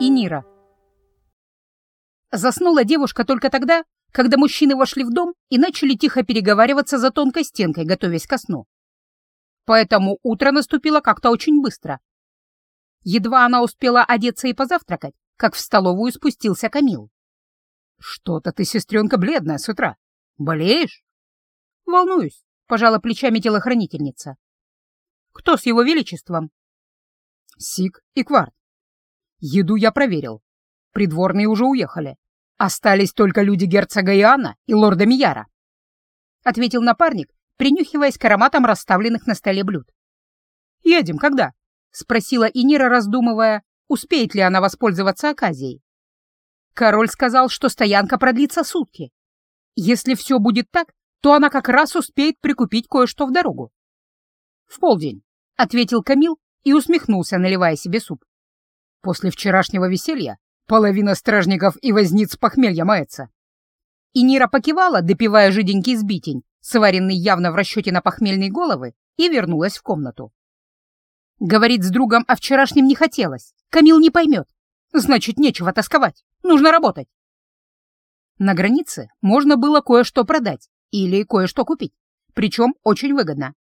и Нира. Заснула девушка только тогда, когда мужчины вошли в дом и начали тихо переговариваться за тонкой стенкой, готовясь ко сну. Поэтому утро наступило как-то очень быстро. Едва она успела одеться и позавтракать, как в столовую спустился Камил. «Что-то ты, сестренка, бледная с утра. Болеешь?» «Волнуюсь», — пожала плечами телохранительница. «Кто с его величеством?» «Сик и Кварт. Еду я проверил. Придворные уже уехали. Остались только люди герцога Иоанна и лорда Мияра», — ответил напарник, принюхиваясь к ароматам расставленных на столе блюд. «Едем когда?» — спросила Инира, раздумывая, успеет ли она воспользоваться оказией. Король сказал, что стоянка продлится сутки. Если все будет так, то она как раз успеет прикупить кое-что в дорогу. «В полдень», — ответил Камил и усмехнулся, наливая себе суп. «После вчерашнего веселья половина стражников и возниц похмелья мается». И Нира покивала, допивая жиденький сбитень, сваренный явно в расчете на похмельные головы, и вернулась в комнату. Говорить с другом о вчерашнем не хотелось. Камил не поймет. Значит, нечего тосковать. Нужно работать. На границе можно было кое-что продать или кое-что купить, причем очень выгодно.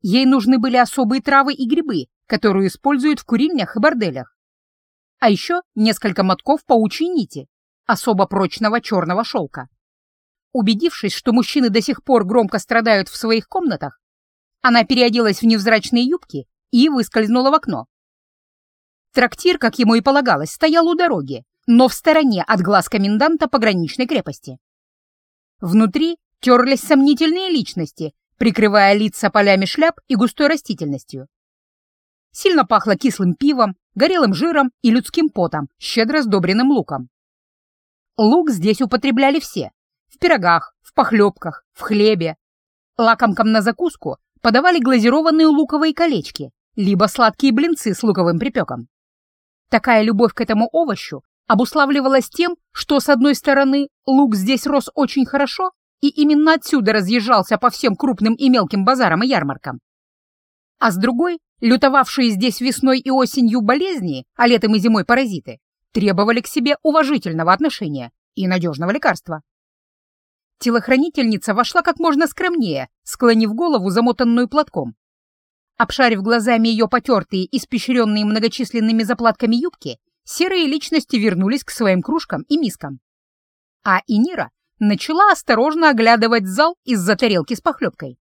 Ей нужны были особые травы и грибы, которые используют в курильнях и борделях. А еще несколько мотков паучьей нити, особо прочного черного шелка. Убедившись, что мужчины до сих пор громко страдают в своих комнатах, она переоделась в невзрачные юбки и выскользнула в окно. Трактир, как ему и полагалось, стоял у дороги, но в стороне от глаз коменданта пограничной крепости. Внутри терлись сомнительные личности, прикрывая лица полями шляп и густой растительностью. Сильно пахло кислым пивом, горелым жиром и людским потом, щедро сдобренным луком. Лук здесь употребляли все — в пирогах, в похлебках, в хлебе. Лакомкам на закуску подавали глазированные луковые колечки, либо сладкие блинцы с луковым припеком. Такая любовь к этому овощу обуславливалась тем, что, с одной стороны, лук здесь рос очень хорошо, и именно отсюда разъезжался по всем крупным и мелким базарам и ярмаркам. А с другой, лютовавшие здесь весной и осенью болезни, а летом и зимой паразиты, требовали к себе уважительного отношения и надежного лекарства. Телохранительница вошла как можно скромнее, склонив голову, замотанную платком, Обшарив глазами ее потертые, испещренные многочисленными заплатками юбки, серые личности вернулись к своим кружкам и мискам. А Инира начала осторожно оглядывать зал из-за тарелки с похлебкой.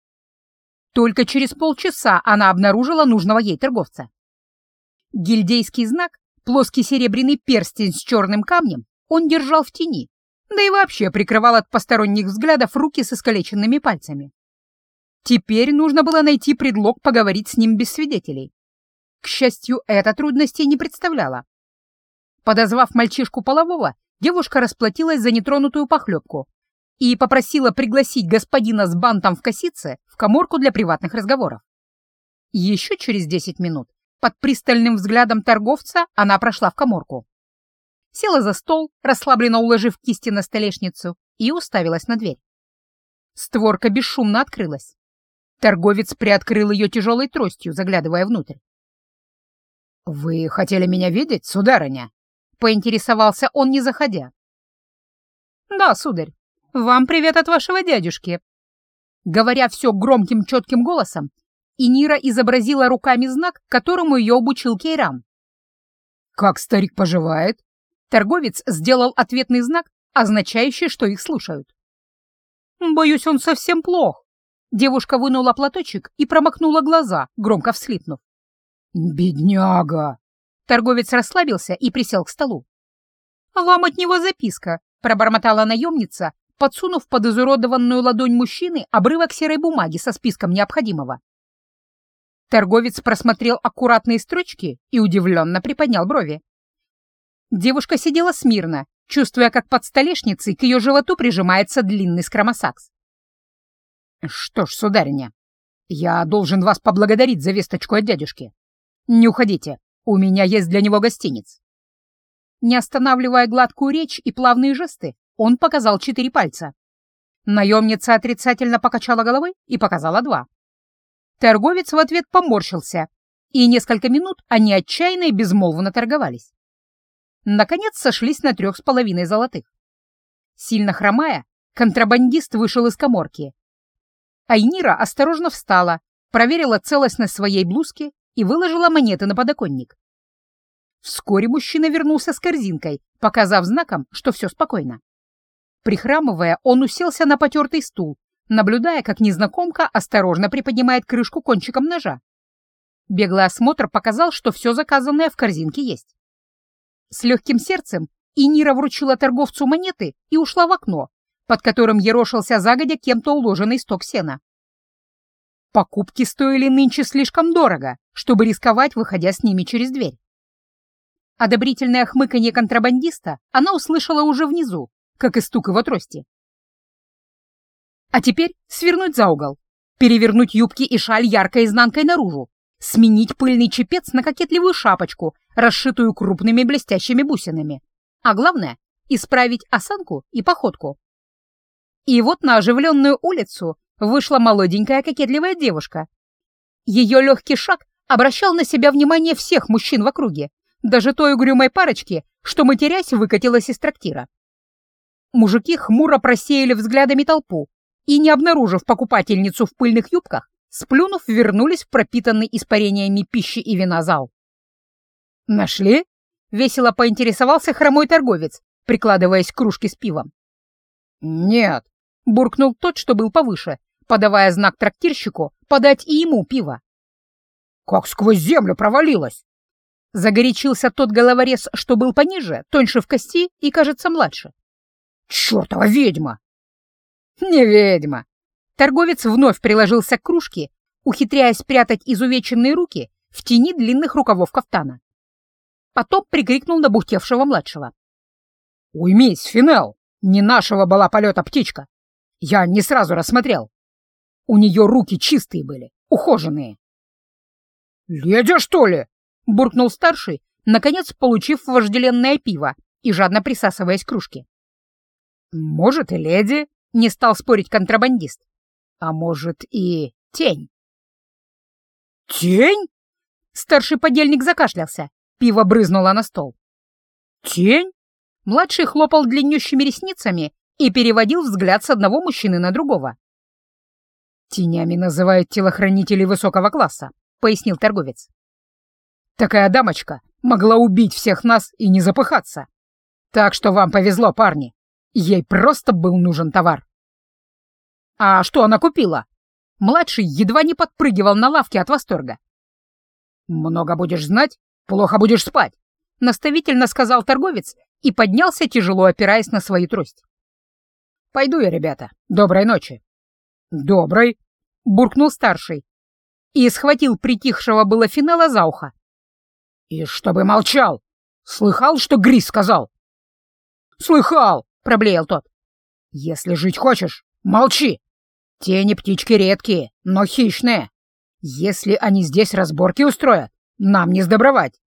Только через полчаса она обнаружила нужного ей торговца. Гильдейский знак, плоский серебряный перстень с черным камнем, он держал в тени, да и вообще прикрывал от посторонних взглядов руки с искалеченными пальцами. Теперь нужно было найти предлог поговорить с ним без свидетелей. К счастью, это трудностей не представляло. Подозвав мальчишку полового, девушка расплатилась за нетронутую похлебку и попросила пригласить господина с бантом в косице в коморку для приватных разговоров. Еще через десять минут под пристальным взглядом торговца она прошла в коморку. Села за стол, расслабленно уложив кисти на столешницу, и уставилась на дверь. Створка бесшумно открылась. Торговец приоткрыл ее тяжелой тростью, заглядывая внутрь. «Вы хотели меня видеть, сударыня?» — поинтересовался он, не заходя. «Да, сударь, вам привет от вашего дядюшки». Говоря все громким четким голосом, Инира изобразила руками знак, которому ее обучил Кейран. «Как старик поживает?» Торговец сделал ответный знак, означающий, что их слушают. «Боюсь, он совсем плох», Девушка вынула платочек и промокнула глаза, громко вслипнув. «Бедняга!» Торговец расслабился и присел к столу. «Вам от него записка», — пробормотала наемница, подсунув под изуродованную ладонь мужчины обрывок серой бумаги со списком необходимого. Торговец просмотрел аккуратные строчки и удивленно приподнял брови. Девушка сидела смирно, чувствуя, как под столешницей к ее животу прижимается длинный скромосакс. «Что ж, сударыня, я должен вас поблагодарить за весточку от дядюшки. Не уходите, у меня есть для него гостиниц». Не останавливая гладкую речь и плавные жесты, он показал четыре пальца. Наемница отрицательно покачала головой и показала два. Торговец в ответ поморщился, и несколько минут они отчаянно и безмолвно торговались. наконец сошлись на трех с половиной золотых. Сильно хромая, контрабандист вышел из коморки. Айнира осторожно встала, проверила целостность своей блузки и выложила монеты на подоконник. Вскоре мужчина вернулся с корзинкой, показав знаком, что все спокойно. Прихрамывая, он уселся на потертый стул, наблюдая, как незнакомка осторожно приподнимает крышку кончиком ножа. Беглый осмотр показал, что все заказанное в корзинке есть. С легким сердцем Инира вручила торговцу монеты и ушла в окно, под которым ерошился загодя кем-то уложенный сток сена. Покупки стоили нынче слишком дорого, чтобы рисковать, выходя с ними через дверь. Одобрительное хмыканье контрабандиста она услышала уже внизу, как и стук его трости. А теперь свернуть за угол, перевернуть юбки и шаль яркой изнанкой наружу, сменить пыльный чепец на кокетливую шапочку, расшитую крупными блестящими бусинами. А главное — исправить осанку и походку. И вот на оживленную улицу вышла молоденькая кокетливая девушка. Ее легкий шаг обращал на себя внимание всех мужчин в округе, даже той угрюмой парочки, что, матерясь, выкатилась из трактира. Мужики хмуро просеяли взглядами толпу и, не обнаружив покупательницу в пыльных юбках, сплюнув, вернулись в пропитанный испарениями пищи и вина зал. «Нашли?» — весело поинтересовался хромой торговец, прикладываясь к кружке с пивом. «Нет», — буркнул тот, что был повыше, подавая знак трактирщику подать и ему пиво. «Как сквозь землю провалилось!» Загорячился тот головорез, что был пониже, тоньше в кости и, кажется, младше. «Чёртова ведьма!» «Не ведьма!» Торговец вновь приложился к кружке, ухитряясь спрятать изувеченные руки в тени длинных рукавов кафтана. Потом прикрикнул на бухтевшего младшего. «Уймись, Финел! Не нашего была полета птичка! Я не сразу рассмотрел. У нее руки чистые были, ухоженные». «Ледя, что ли?» буркнул старший, наконец получив вожделенное пиво и жадно присасываясь к кружке. «Может, и леди», — не стал спорить контрабандист. «А может, и тень». «Тень?» Старший подельник закашлялся. Пиво брызнуло на стол. «Тень?» Младший хлопал длиннющими ресницами и переводил взгляд с одного мужчины на другого. «Тенями называют телохранителей высокого класса», — пояснил торговец. Такая дамочка могла убить всех нас и не запыхаться. Так что вам повезло, парни. Ей просто был нужен товар. А что она купила? Младший едва не подпрыгивал на лавке от восторга. «Много будешь знать, плохо будешь спать», — наставительно сказал торговец и поднялся, тяжело опираясь на свою трость. «Пойду я, ребята. Доброй ночи». «Доброй», — буркнул старший и схватил притихшего было финала за ухо. «И чтобы молчал! Слыхал, что Грис сказал?» «Слыхал!» — проблеял тот. «Если жить хочешь, молчи! Тени птички редкие, но хищные. Если они здесь разборки устроят, нам не сдобровать!»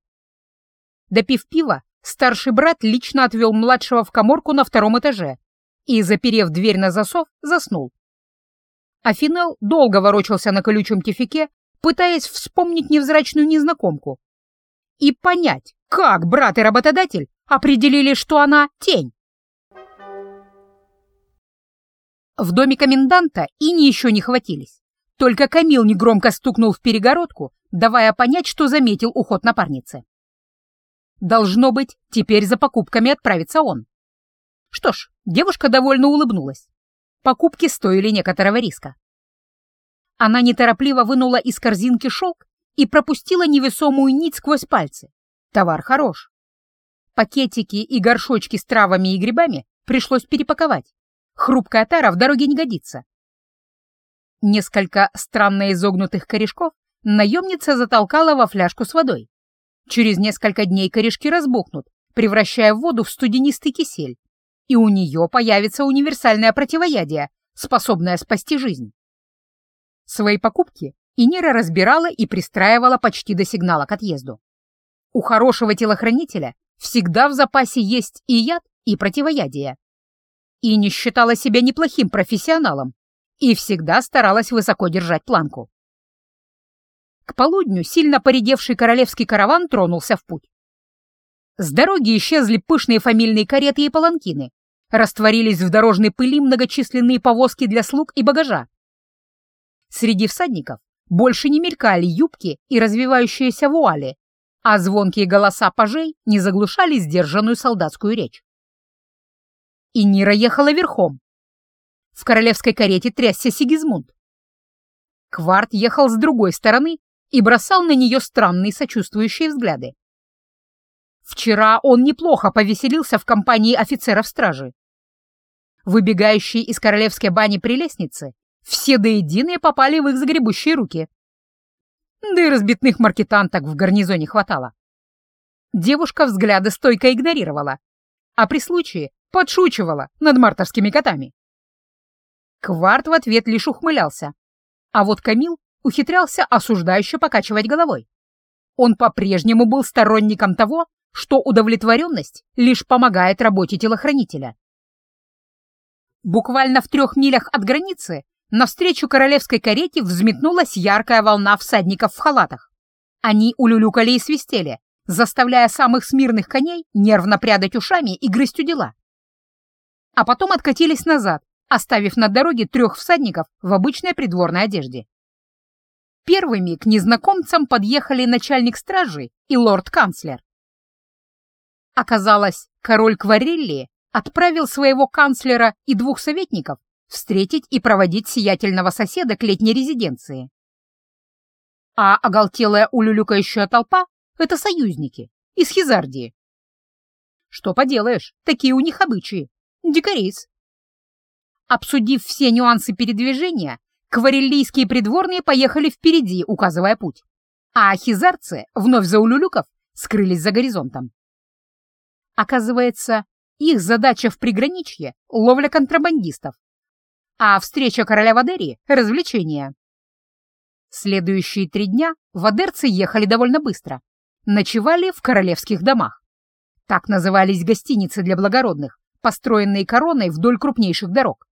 Допив пива, старший брат лично отвел младшего в коморку на втором этаже и, заперев дверь на засов, заснул. А Финал долго ворочался на колючем тифике, пытаясь вспомнить невзрачную незнакомку, и понять, как брат и работодатель определили, что она тень. В доме коменданта ини еще не хватились. Только Камил негромко стукнул в перегородку, давая понять, что заметил уход напарницы. Должно быть, теперь за покупками отправится он. Что ж, девушка довольно улыбнулась. Покупки стоили некоторого риска. Она неторопливо вынула из корзинки шелк и пропустила невесомую нить сквозь пальцы. Товар хорош. Пакетики и горшочки с травами и грибами пришлось перепаковать. Хрупкая тара в дороге не годится. Несколько странно изогнутых корешков наемница затолкала во фляжку с водой. Через несколько дней корешки разбухнут, превращая воду в студенистый кисель, и у нее появится универсальное противоядие, способное спасти жизнь. Свои покупки и Нира разбирала и пристраивала почти до сигнала к отъезду. У хорошего телохранителя всегда в запасе есть и яд, и противоядие. И не считала себя неплохим профессионалом, и всегда старалась высоко держать планку. К полудню сильно поредевший королевский караван тронулся в путь. С дороги исчезли пышные фамильные кареты и паланкины, растворились в дорожной пыли многочисленные повозки для слуг и багажа. Среди всадников больше не мелькали юбки и развивающиеся вуали, а звонкие голоса пажей не заглушали сдержанную солдатскую речь. И Нира ехала верхом. В королевской карете трясся Сигизмунд. Кварт ехал с другой стороны и бросал на нее странные сочувствующие взгляды. Вчера он неплохо повеселился в компании офицеров стражи. Выбегающие из королевской бани при лестнице все до единой попали в их загребущие руки. Да и разбитных маркетанток в гарнизоне хватало. Девушка взгляды стойко игнорировала, а при случае подшучивала над мартовскими котами. Кварт в ответ лишь ухмылялся, а вот Камил ухитрялся осуждающе покачивать головой. Он по-прежнему был сторонником того, что удовлетворенность лишь помогает работе телохранителя. Буквально в трех милях от границы навстречу королевской карете взметнулась яркая волна всадников в халатах. Они улюлюкали и свистели, заставляя самых смирных коней нервно прядать ушами и грызть у дела. А потом откатились назад, оставив на дороге трех всадников в обычной придворной одежде. Первыми к незнакомцам подъехали начальник стражи и лорд-канцлер. Оказалось, король Кварелли отправил своего канцлера и двух советников встретить и проводить сиятельного соседа к летней резиденции. А оголтелая улюлюкающая толпа — это союзники из Хизардии. Что поделаешь, такие у них обычаи. Дикарис. Обсудив все нюансы передвижения, квареллийские придворные поехали впереди, указывая путь, а хизарцы, вновь за улюлюков, скрылись за горизонтом. Оказывается, их задача в приграничье — ловля контрабандистов, а встреча короля Вадерии — развлечение. Следующие три дня вадерцы ехали довольно быстро, ночевали в королевских домах. Так назывались гостиницы для благородных, построенные короной вдоль крупнейших дорог.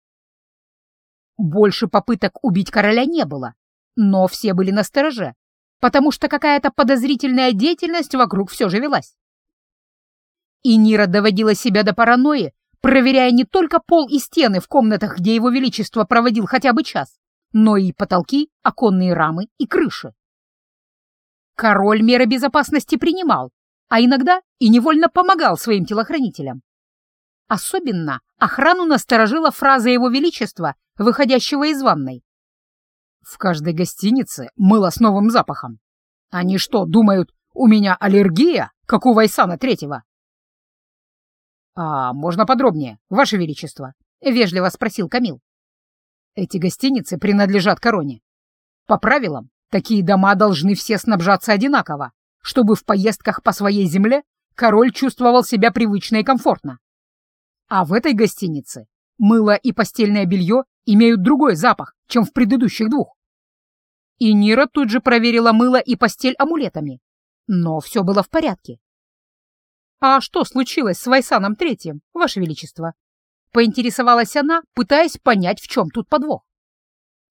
Больше попыток убить короля не было, но все были на стороже, потому что какая-то подозрительная деятельность вокруг все же велась. И Нира доводила себя до паранойи, проверяя не только пол и стены в комнатах, где его величество проводил хотя бы час, но и потолки, оконные рамы и крыши. Король меры безопасности принимал, а иногда и невольно помогал своим телохранителям. Особенно охрану насторожила фраза его величества, выходящего из ванной. «В каждой гостинице мыло с новым запахом. Они что, думают, у меня аллергия, как у Вайсана Третьего?» «А можно подробнее, Ваше Величество?» — вежливо спросил Камил. «Эти гостиницы принадлежат короне. По правилам, такие дома должны все снабжаться одинаково, чтобы в поездках по своей земле король чувствовал себя привычно и комфортно. А в этой гостинице мыло и постельное белье имеют другой запах, чем в предыдущих двух. И Нира тут же проверила мыло и постель амулетами. Но все было в порядке. «А что случилось с Вайсаном Третьим, Ваше Величество?» Поинтересовалась она, пытаясь понять, в чем тут подвох.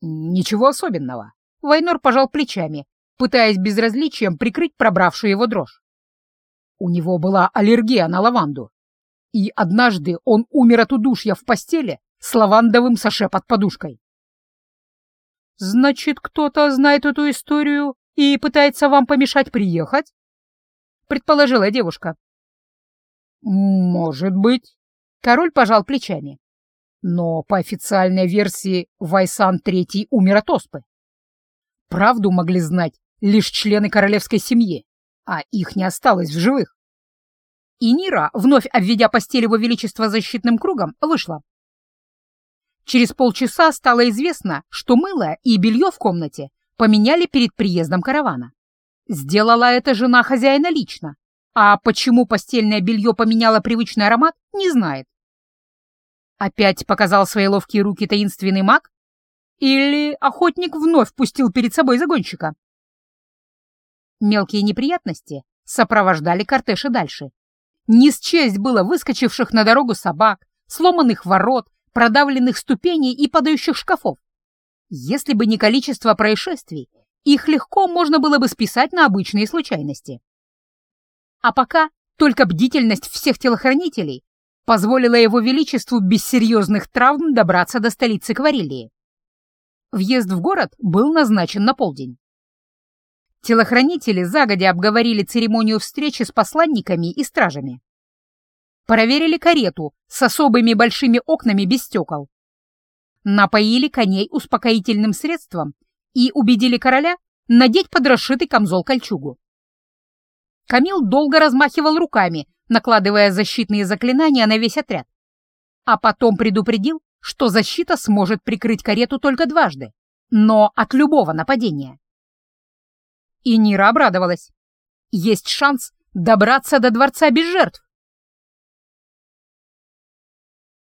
«Ничего особенного». Вайнор пожал плечами, пытаясь безразличием прикрыть пробравшую его дрожь. У него была аллергия на лаванду, и однажды он умер от удушья в постели с лавандовым саше под подушкой. «Значит, кто-то знает эту историю и пытается вам помешать приехать?» — предположила девушка. «Может быть». Король пожал плечами. Но по официальной версии Вайсан Третий умер от оспы. Правду могли знать лишь члены королевской семьи, а их не осталось в живых. И Нира, вновь обведя постель его величества защитным кругом, вышла. Через полчаса стало известно, что мыло и белье в комнате поменяли перед приездом каравана. Сделала это жена хозяина лично, а почему постельное белье поменяло привычный аромат, не знает. Опять показал свои ловкие руки таинственный маг? Или охотник вновь пустил перед собой загонщика? Мелкие неприятности сопровождали кортеж и дальше. Не счесть было выскочивших на дорогу собак, сломанных ворот, продавленных ступеней и падающих шкафов. Если бы не количество происшествий, их легко можно было бы списать на обычные случайности. А пока Только бдительность всех телохранителей позволила его величеству без серьезных травм добраться до столицы Кварилии. Въезд в город был назначен на полдень. Телохранители загодя обговорили церемонию встречи с посланниками и стражами. Проверили карету с особыми большими окнами без стекол. Напоили коней успокоительным средством и убедили короля надеть под расшитый камзол кольчугу. Камил долго размахивал руками, накладывая защитные заклинания на весь отряд, а потом предупредил, что защита сможет прикрыть карету только дважды, но от любого нападения. И Нира обрадовалась. Есть шанс добраться до дворца без жертв.